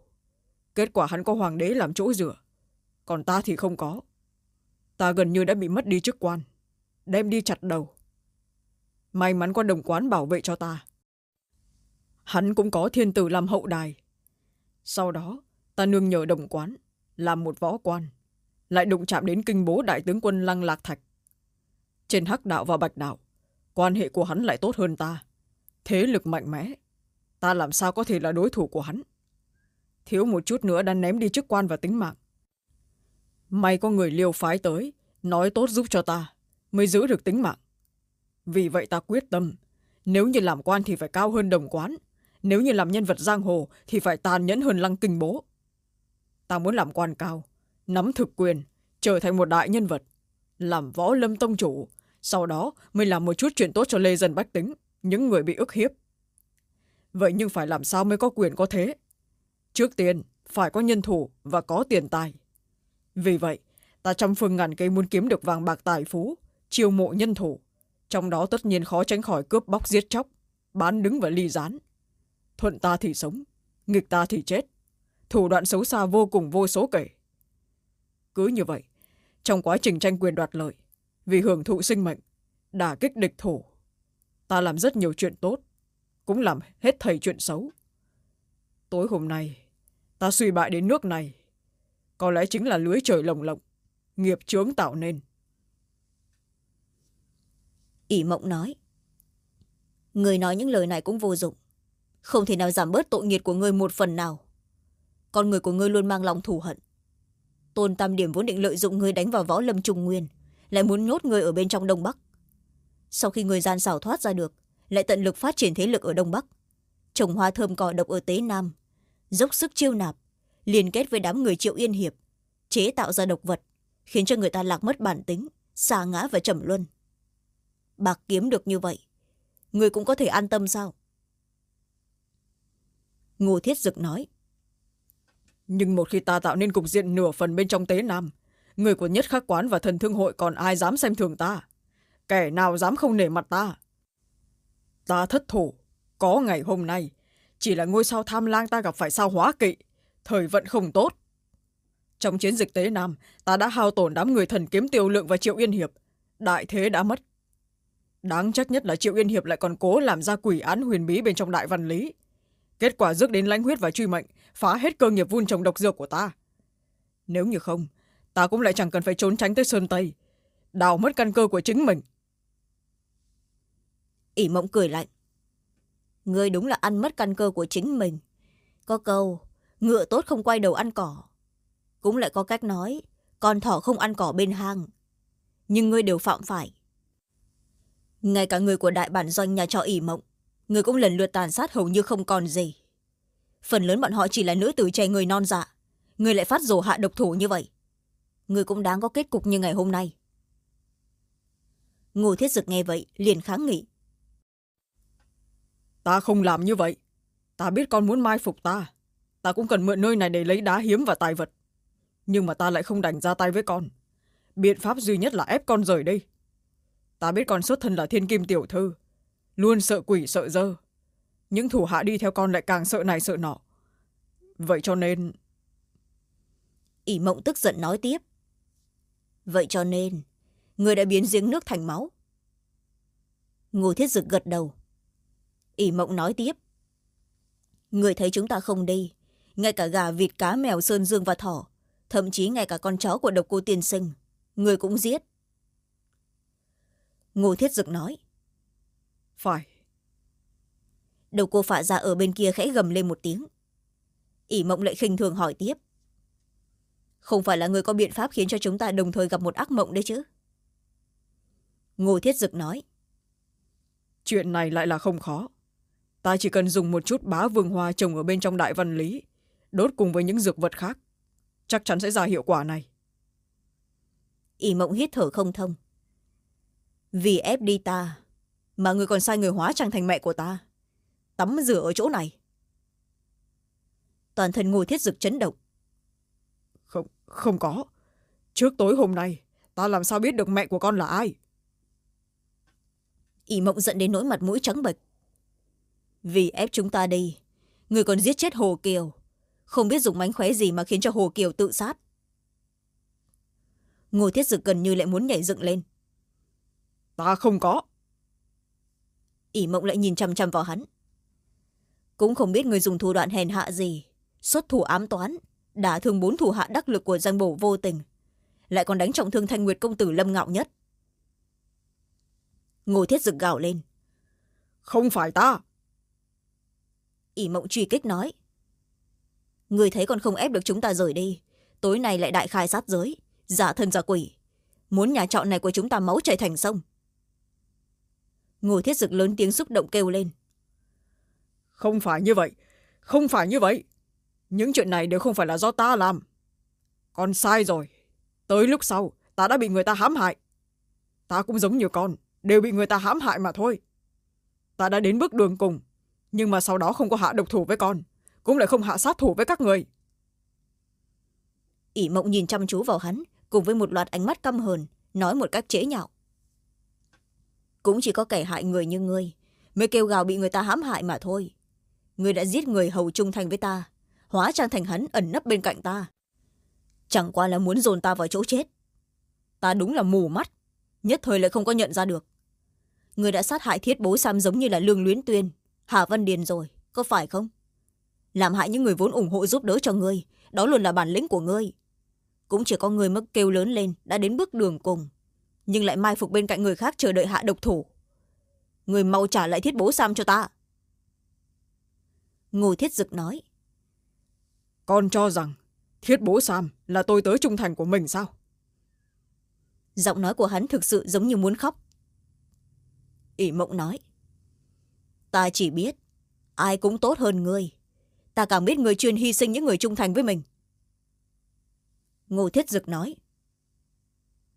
Speaker 2: Kết quả hắn có hoàng đế làm chỗ dựa, còn ta thì không có. Ta gần như đã bị mất đi chức quan, đem đi chặt đầu. May mắn có đồng quán bảo vệ cho ta. Hắn cũng có thiên tử làm hậu đài. Sau đó, ta nương nhờ đồng quán làm một võ quan, lại đụng chạm đến kinh bố đại tướng quân lăng lạc thạch. Trên hắc đạo và bạch đạo, quan hệ của hắn lại tốt hơn ta thế lực mạnh mẽ, ta làm sao có thể là đối thủ của hắn? Thiếu một chút nữa đã ném đi chức quan và tính mạng. May có người liều phái tới, nói tốt giúp cho ta, mới giữ được tính mạng. Vì vậy ta quyết tâm, nếu như làm quan thì phải cao hơn đồng quán, nếu như làm nhân vật giang hồ thì phải tàn nhẫn hơn lăng kinh bố. Ta muốn làm quan cao, nắm thực quyền, trở thành một đại nhân vật, làm võ lâm tông chủ, sau đó mới làm một chút chuyện tốt cho lê dân bách tính những người bị ức hiếp. Vậy nhưng phải làm sao mới có quyền có thế? Trước tiên, phải có nhân thủ và có tiền tài. Vì vậy, ta trăm phương ngàn cây muốn kiếm được vàng bạc tài phú, chiêu mộ nhân thủ. Trong đó tất nhiên khó tránh khỏi cướp bóc giết chóc, bán đứng và ly gián. Thuận ta thì sống, nghịch ta thì chết. Thủ đoạn xấu xa vô cùng vô số kể. Cứ như vậy, trong quá trình tranh quyền đoạt lợi, vì hưởng thụ sinh mệnh, đả kích địch thủ ta làm rất nhiều chuyện tốt, cũng làm hết thầy chuyện xấu. Tối hôm nay, ta suy bại đến nước này, có lẽ chính là lưới trời lồng lộng, nghiệp chướng tạo nên.
Speaker 1: Ỷ mộng nói, người nói những lời này cũng vô dụng. Không thể nào giảm bớt tội nghiệt của ngươi một phần nào. Con người của ngươi luôn mang lòng thù hận. Tôn tam điểm vốn định lợi dụng ngươi đánh vào võ lâm trung nguyên, lại muốn nhốt ngươi ở bên trong đông bắc sau khi người gian xảo thoát ra được, lại tận lực phát triển thế lực ở đông bắc. Trồng hoa thơm cỏ độc ở tế nam, dốc sức chiêu nạp, liên kết với đám người triệu yên hiệp, chế tạo ra độc vật, khiến cho người ta lạc mất bản tính xa ngã và trầm luân. Bạc kiếm được như vậy, người cũng có thể an tâm sao? Ngô thiết dực nói.
Speaker 2: Nhưng một khi ta tạo nên cục diện nửa phần bên trong tế nam, người của nhất khắc quán và thần thương hội còn ai dám xem thường ta? Kẻ nào dám không nể mặt ta? Ta thất thủ. Có ngày hôm nay, chỉ là ngôi sao tham lang ta gặp phải sao hóa kỵ. Thời vận không tốt. Trong chiến dịch tế nam, ta đã hao tổn đám người thần kiếm tiêu lượng và triệu yên hiệp. Đại thế đã mất. Đáng trách nhất là triệu yên hiệp lại còn cố làm ra quỷ án huyền bí bên trong đại văn lý. Kết quả rước đến lãnh huyết và truy mệnh, phá hết cơ nghiệp vun trồng độc dược của ta. Nếu như không, ta cũng lại chẳng cần phải trốn tránh tới sơn tây. Đào mất căn cơ của chính mình
Speaker 1: ỉ mộng cười lạnh. Ngươi đúng là ăn mất căn cơ của chính mình. Có câu, ngựa tốt không quay đầu ăn cỏ. Cũng lại có cách nói, con thỏ không ăn cỏ bên hang. Nhưng ngươi đều phạm phải. Ngay cả người của đại bản doanh nhà trọ ỉ mộng, người cũng lần lượt tàn sát hầu như không còn gì. Phần lớn bọn họ chỉ là nữ tử trẻ người non dạ người lại phát rổ hạ độc thủ như vậy. Người cũng đáng có kết cục như ngày hôm nay. Ngô thiết dực nghe vậy, liền kháng nghị
Speaker 2: ta không làm như vậy. Ta biết con muốn mai phục ta. Ta cũng cần mượn nơi này để lấy đá hiếm và tài vật. Nhưng mà ta lại không đành ra tay với con. Biện pháp duy nhất là ép con rời đây ta biết con xuất thân là thiên kim tiểu thư. Luôn sợ quỷ, sợ dơ. Những thủ hạ đi theo con lại càng sợ này sợ nọ. Vậy cho nên
Speaker 1: ỷ mộng tức giận nói tiếp. Vậy cho nên, người đã biến giếng nước thành máu. Ngô thiết dực gật đầu ỷ mộng nói tiếp. Người thấy chúng ta không đi ngay cả gà vịt cá mèo sơn dương và thỏ thậm chí ngay cả con chó của độc cô tiên sinh người cũng giết. Ngô thiết dực nói.
Speaker 2: Phải.
Speaker 1: Đầu cô phạ ra ở bên kia khẽ gầm lên một tiếng. Ỷ mộng lại khinh thường hỏi tiếp. Không phải là người có biện pháp khiến cho chúng ta đồng thời gặp một ác mộng đấy chứ? Ngô thiết dực nói.
Speaker 2: Chuyện này lại là không khó ta chỉ cần dùng một chút bá vương hoa trồng ở bên trong đại văn lý đốt cùng với những dược vật khác chắc chắn sẽ ra hiệu quả này.
Speaker 1: Ỷ mộng hít thở không thông. Vì ép đi ta mà người còn sai người hóa trang thành mẹ của ta tắm rửa ở chỗ này. Toàn thân ngô thiết dực chấn động.
Speaker 2: Không không có. Trước tối hôm nay ta làm sao biết được mẹ của con là ai?
Speaker 1: Ỷ mộng giận đến nỗi mặt mũi trắng bệch vì ép chúng ta đi. Người còn giết chết hồ kiều. Không biết dùng mánh khóe gì mà khiến cho hồ kiều tự sát. Ngô thiết dực gần như lại muốn nhảy dựng lên.
Speaker 2: Ta không có.
Speaker 1: Ỷ mộng lại nhìn chăm chăm vào hắn. Cũng không biết người dùng thủ đoạn hèn hạ gì. Xuất thủ ám toán đã thương bốn thủ hạ đắc lực của danh bổ vô tình. Lại còn đánh trọng thương thanh nguyệt công tử lâm ngạo nhất. Ngô thiết dực gào lên.
Speaker 2: Không phải ta
Speaker 1: ỷ mộng truy kích nói. Người thấy còn không ép được chúng ta rời đi, tối nay lại đại khai sát giới, giả thân giả quỷ. Muốn nhà trọ này của chúng ta máu chảy thành sông. Ngô thiết dực lớn tiếng xúc động kêu lên.
Speaker 2: Không phải như vậy, không phải như vậy. Những chuyện này đều không phải là do ta làm. Con sai rồi. Tới lúc sau, ta đã bị người ta hãm hại. Ta cũng giống như con, đều bị người ta hãm hại mà thôi. Ta đã đến bước đường cùng nhưng mà sau đó không có hạ độc thủ với con, cũng lại không hạ sát thủ với các người.
Speaker 1: ỷ mộng nhìn chăm chú vào hắn, cùng với một loạt ánh mắt căm hờn, nói một cách chế nhạo. Cũng chỉ có kẻ hại người như ngươi, mới kêu gào bị người ta hãm hại mà thôi. Ngươi đã giết người hầu trung thành với ta, hóa trang thành hắn ẩn nấp bên cạnh ta. Chẳng qua là muốn dồn ta vào chỗ chết. Ta đúng là mù mắt, nhất thời lại không có nhận ra được. Người đã sát hại thiết bố sam giống như là lương luyến tuyên hà văn điền rồi có phải không? Làm hại những người vốn ủng hộ giúp đỡ cho ngươi đó luôn là bản lĩnh của ngươi. Cũng chỉ có người mất kêu lớn lên đã đến bước đường cùng nhưng lại mai phục bên cạnh người khác chờ đợi hạ độc thủ. Người mau trả lại thiết bố sam cho ta. Ngô thiết dực nói.
Speaker 2: Con cho rằng thiết bố sam là tôi tớ trung thành của mình sao?
Speaker 1: Giọng nói của hắn thực sự giống như muốn khóc. Ỷ mộng nói ta chỉ biết ai cũng tốt hơn ngươi. Ta càng biết người chuyên hy sinh những người trung thành với mình. Ngô thiết dực nói.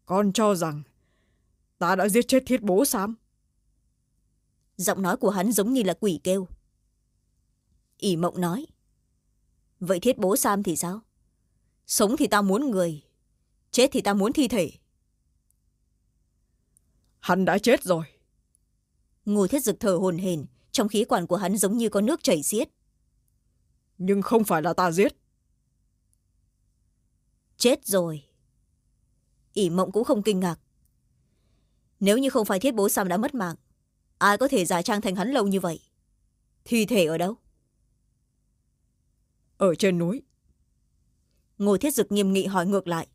Speaker 2: Con cho rằng ta đã giết chết thiết bố sam
Speaker 1: giọng nói của hắn giống như là quỷ kêu. Ỷ mộng nói. Vậy thiết bố sam thì sao? Sống thì ta muốn người chết thì ta muốn thi thể.
Speaker 2: Hắn đã chết rồi.
Speaker 1: Ngô thiết dực thở hồn hển trong khí quản của hắn giống như có nước chảy xiết.
Speaker 2: Nhưng không phải là ta giết.
Speaker 1: Chết rồi. ỷ mộng cũng không kinh ngạc. Nếu như không phải thiết bố sam đã mất mạng ai có thể giả trang thành hắn lâu như vậy? Thi thể ở đâu?
Speaker 2: Ở trên núi.
Speaker 1: Ngô thiết dực nghiêm nghị hỏi ngược lại.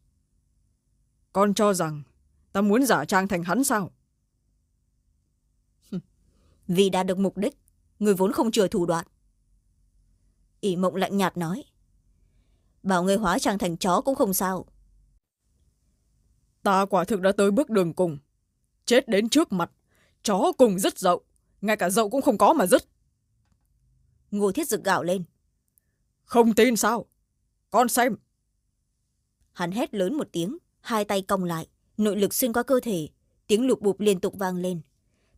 Speaker 2: Con cho rằng ta muốn giả trang thành hắn sao
Speaker 1: vì đạt được mục đích người vốn không chừa thủ đoạn. Ỷ mộng lạnh nhạt nói bảo người hóa trang thành chó cũng không sao.
Speaker 2: Ta quả thực đã tới bước đường cùng. Chết đến trước mặt chó cùng rất dậu ngay cả dậu cũng không có mà dứt.
Speaker 1: Ngô thiết dực gạo lên.
Speaker 2: Không tin sao? Con xem.
Speaker 1: Hắn hét lớn một tiếng hai tay cong lại nội lực xuyên qua cơ thể tiếng lục bụp liên tục vang lên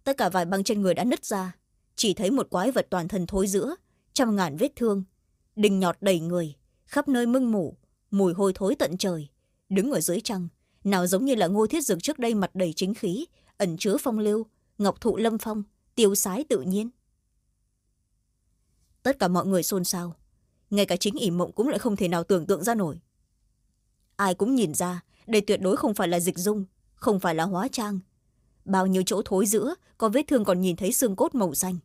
Speaker 1: tất cả vài băng trên người đã nứt ra. Chỉ thấy một quái vật toàn thân thối giữa, trăm ngàn vết thương. Đình nhọt đầy người, khắp nơi mưng mủ, mùi hôi thối tận trời. Đứng ở dưới trăng, nào giống như là ngô thiết dược trước đây mặt đầy chính khí, ẩn chứa phong lưu, ngọc thụ lâm phong, tiêu sái tự nhiên. Tất cả mọi người xôn xao. Ngay cả chính ỷ mộng cũng lại không thể nào tưởng tượng ra nổi. Ai cũng nhìn ra, đây tuyệt đối không phải là dịch dung, không phải là hóa trang bao nhiêu chỗ thối giữa, có vết thương còn nhìn thấy xương cốt màu xanh.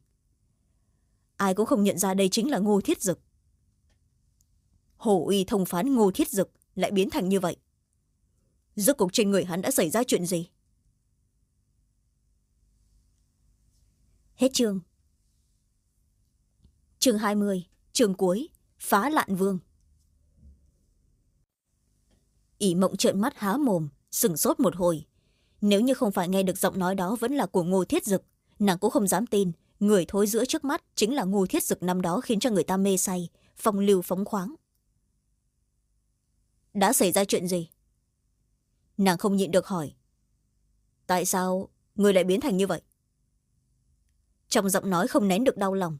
Speaker 1: Ai cũng không nhận ra đây chính là ngô thiết dực. Hổ uy thông phán ngô thiết dực lại biến thành như vậy. Rốt cuộc trên người hắn đã xảy ra chuyện gì? Hết chương. Chương hai mươi, chương cuối, phá lạn vương. Ỷ mộng trợn mắt há mồm sửng sốt một hồi nếu như không phải nghe được giọng nói đó vẫn là của ngô thiết dực, nàng cũng không dám tin, người thối giữa trước mắt chính là ngô thiết dực năm đó khiến cho người ta mê say, phong lưu phóng khoáng. Đã xảy ra chuyện gì? Nàng không nhịn được hỏi. Tại sao người lại biến thành như vậy? Trong giọng nói không nén được đau lòng.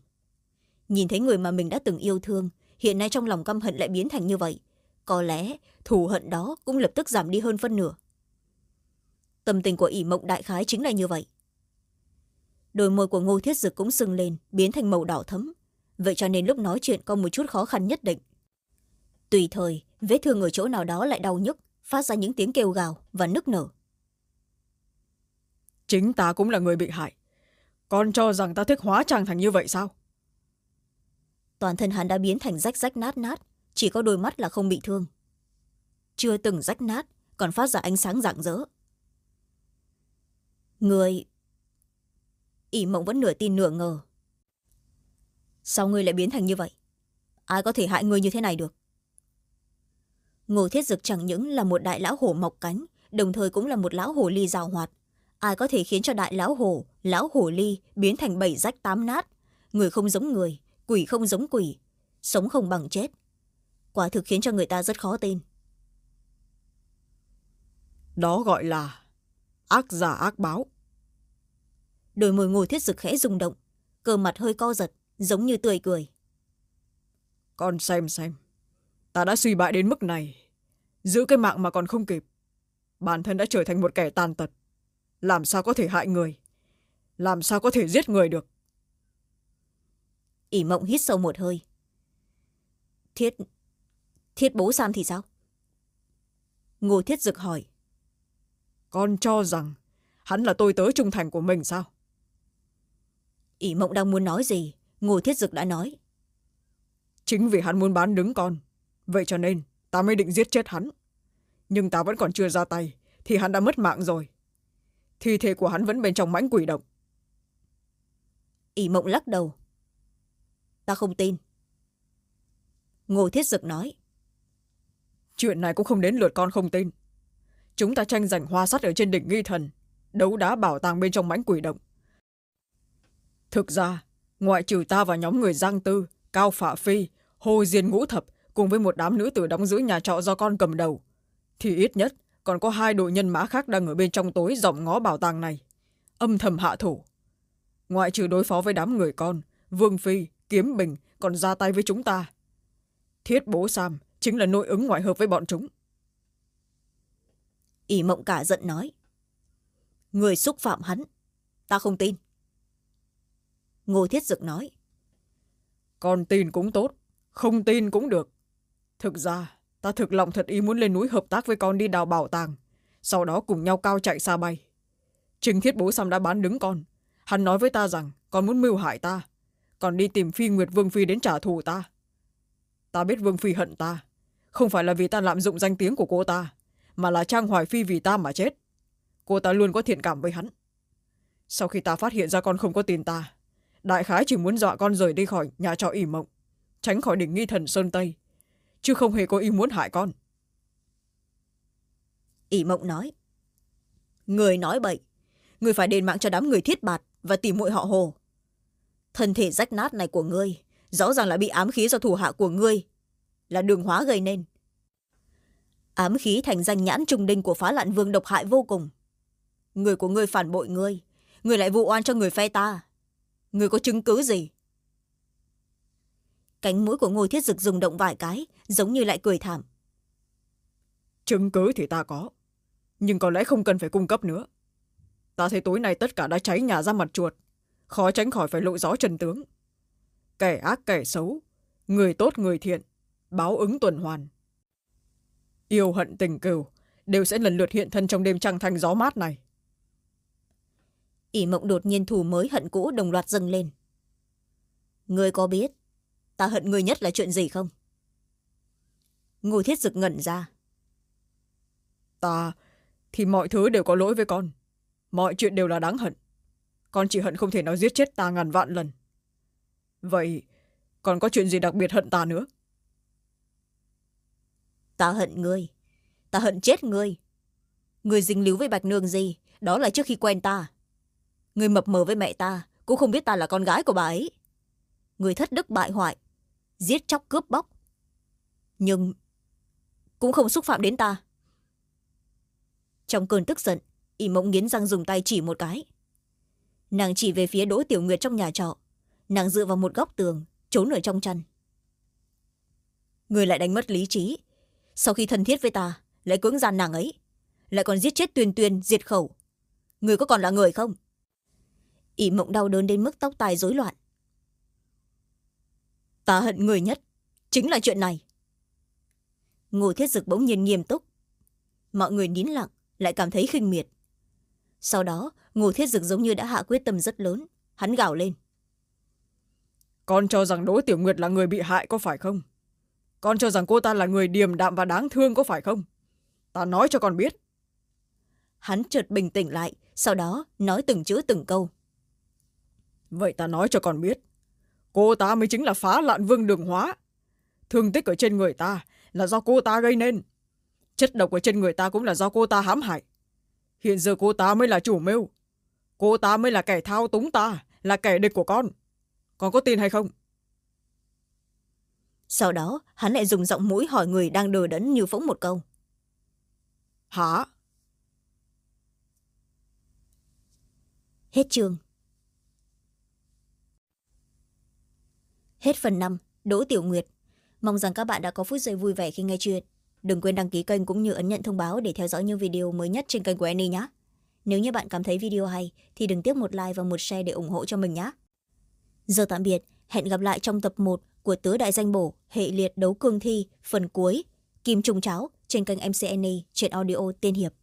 Speaker 1: Nhìn thấy người mà mình đã từng yêu thương, hiện nay trong lòng căm hận lại biến thành như vậy. Có lẽ thù hận đó cũng lập tức giảm đi hơn phân nửa tâm tình của ỷ mộng đại khái chính là như vậy. Đôi môi của ngô thiết dực cũng sưng lên biến thành màu đỏ thấm vậy cho nên lúc nói chuyện có một chút khó khăn nhất định. Tùy thời vết thương ở chỗ nào đó lại đau nhức phát ra những tiếng kêu gào và nức nở.
Speaker 2: Chính ta cũng là người bị hại. Con cho rằng ta thích hóa trang thành như vậy sao?
Speaker 1: Toàn thân hắn đã biến thành rách rách nát nát chỉ có đôi mắt là không bị thương. Chưa từng rách nát còn phát ra ánh sáng rạng rỡ người. Ỷ mộng vẫn nửa tin nửa ngờ. Sao ngươi lại biến thành như vậy? Ai có thể hại ngươi như thế này được? Ngô thiết dực chẳng những là một đại lão hổ mọc cánh, đồng thời cũng là một lão hồ ly rào hoạt. Ai có thể khiến cho đại lão hổ lão hổ ly biến thành bảy rách tám nát? Người không giống người, quỷ không giống quỷ, sống không bằng chết. Quả thực khiến cho người ta rất khó tin.
Speaker 2: Đó gọi là ác giả ác báo.
Speaker 1: Đôi môi ngồi thiết dực khẽ rung động cơ mặt hơi co giật giống như tươi cười.
Speaker 2: Con xem xem. Ta đã suy bại đến mức này. Giữ cái mạng mà còn không kịp. Bản thân đã trở thành một kẻ tàn tật. Làm sao có thể hại người? Làm sao có thể giết người được?
Speaker 1: Ỷ mộng hít sâu một hơi. Thiết thiết bố sam thì sao? Ngô thiết dực hỏi
Speaker 2: con cho rằng hắn là tôi tớ trung thành của mình sao?
Speaker 1: Ỷ mộng đang muốn nói gì? Ngô thiết dực đã nói.
Speaker 2: Chính vì hắn muốn bán đứng con vậy cho nên ta mới định giết chết hắn. Nhưng ta vẫn còn chưa ra tay thì hắn đã mất mạng rồi. Thi thể của hắn vẫn bên trong mãnh quỷ động.
Speaker 1: Ỷ mộng lắc đầu. Ta không tin. Ngô thiết dực nói.
Speaker 2: Chuyện này cũng không đến lượt con không tin chúng ta tranh giành hoa sắt ở trên đỉnh nghi thần, đấu đá bảo tàng bên trong mãnh quỷ động. Thực ra, ngoại trừ ta và nhóm người giang tư, cao phả phi, hồ diên ngũ thập cùng với một đám nữ tử đóng giữ nhà trọ do con cầm đầu, thì ít nhất còn có hai đội nhân mã khác đang ở bên trong tối dòm ngó bảo tàng này. Âm thầm hạ thủ. Ngoại trừ đối phó với đám người con, vương phi, kiếm bình còn ra tay với chúng ta. Thiết bố sam chính là nội ứng ngoại hợp với bọn chúng
Speaker 1: ỷ mộng cả giận nói. Người xúc phạm hắn, ta không tin. Ngô thiết dực nói.
Speaker 2: Còn tin cũng tốt, không tin cũng được. Thực ra, ta thực lòng thật ý muốn lên núi hợp tác với con đi đào bảo tàng, sau đó cùng nhau cao chạy xa bay. Trình thiết bố sam đã bán đứng con. Hắn nói với ta rằng, con muốn mưu hại ta. Còn đi tìm phi nguyệt vương phi đến trả thù ta. Ta biết vương phi hận ta, không phải là vì ta lạm dụng danh tiếng của cô ta mà là trang hoài phi vì ta mà chết. Cô ta luôn có thiện cảm với hắn. Sau khi ta phát hiện ra con không có tin ta, đại khái chỉ muốn dọa con rời đi khỏi nhà trọ ỉ mộng, tránh khỏi đỉnh nghi thần sơn tây, chứ không hề có ý muốn hại con.
Speaker 1: Ỉ mộng nói, người nói bậy, người phải đền mạng cho đám người thiết bạt và tìm muội họ hồ. Thân thể rách nát này của ngươi rõ ràng là bị ám khí do thủ hạ của ngươi là đường hóa gây nên ám khí thành danh nhãn trung đinh của phá lạn vương độc hại vô cùng. Người của ngươi phản bội ngươi, người lại vụ oan cho người phe ta. Người có chứng cứ gì? Cánh mũi của ngô thiết dực rung động vài cái, giống như lại cười thảm.
Speaker 2: Chứng cứ thì ta có, nhưng có lẽ không cần phải cung cấp nữa. Ta thấy tối nay tất cả đã cháy nhà ra mặt chuột, khó tránh khỏi phải lộ rõ trần tướng. Kẻ ác kẻ xấu, người tốt người thiện, báo ứng tuần hoàn yêu hận tình cừu đều sẽ lần lượt hiện thân trong đêm trăng thanh gió mát này.
Speaker 1: ỷ mộng đột nhiên thù mới hận cũ đồng loạt dâng lên. Người có biết ta hận người nhất là chuyện gì không? Ngô thiết dực ngẩn ra.
Speaker 2: Ta thì mọi thứ đều có lỗi với con. Mọi chuyện đều là đáng hận. Con chỉ hận không thể nào giết chết ta ngàn vạn lần. Vậy còn có chuyện gì đặc biệt hận ta nữa
Speaker 1: ta hận ngươi. Ta hận chết ngươi. Người dính líu với bạch nương gì? Đó là trước khi quen ta. Người mập mờ với mẹ ta, cũng không biết ta là con gái của bà ấy. Người thất đức bại hoại, giết chóc cướp bóc. Nhưng cũng không xúc phạm đến ta. Trong cơn tức giận, y mộng nghiến răng dùng tay chỉ một cái. Nàng chỉ về phía đỗ tiểu nguyệt trong nhà trọ. Nàng dựa vào một góc tường, trốn ở trong chăn. Người lại đánh mất lý trí sau khi thân thiết với ta, lại cưỡng gian nàng ấy, lại còn giết chết tuyên tuyên diệt khẩu. Người có còn là người không? Ỷ mộng đau đớn đến mức tóc tai rối loạn. Ta hận người nhất chính là chuyện này. Ngô thiết dực bỗng nhiên nghiêm túc. Mọi người nín lặng, lại cảm thấy khinh miệt. Sau đó, ngô thiết dực giống như đã hạ quyết tâm rất lớn, hắn gào lên.
Speaker 2: Con cho rằng đỗ tiểu nguyệt là người bị hại có phải không? Con cho rằng cô ta là người điềm đạm và đáng thương có phải không? Ta nói cho con biết.
Speaker 1: Hắn chợt bình tĩnh lại sau đó nói từng chữ từng câu.
Speaker 2: Vậy ta nói cho con biết. Cô ta mới chính là phá lạn vương đường hóa. Thương tích ở trên người ta là do cô ta gây nên. Chất độc ở trên người ta cũng là do cô ta hãm hại. Hiện giờ cô ta mới là chủ mưu. Cô ta mới là kẻ thao túng ta là kẻ địch của con. Con có tin hay không
Speaker 1: sau đó hắn lại dùng giọng mũi hỏi người đang đờ đẫn như phỗng một câu.
Speaker 2: Hả?
Speaker 1: Hết chương. Hết phần năm đỗ tiểu nguyệt. Mong rằng các bạn đã có phút giây vui vẻ khi nghe chuyện. Đừng quên đăng ký kênh cũng như ấn nhận thông báo để theo dõi những video mới nhất trên kênh của Annie nhé. Nếu như bạn cảm thấy video hay thì đừng tiếc một like và một share để ủng hộ cho mình nhé. Giờ tạm biệt hẹn gặp lại trong tập một của tứ đại danh bổ, hệ liệt đấu cương thi, phần cuối, kim trùng cháo, trên kênh mcna chuyện audio tiên hiệp.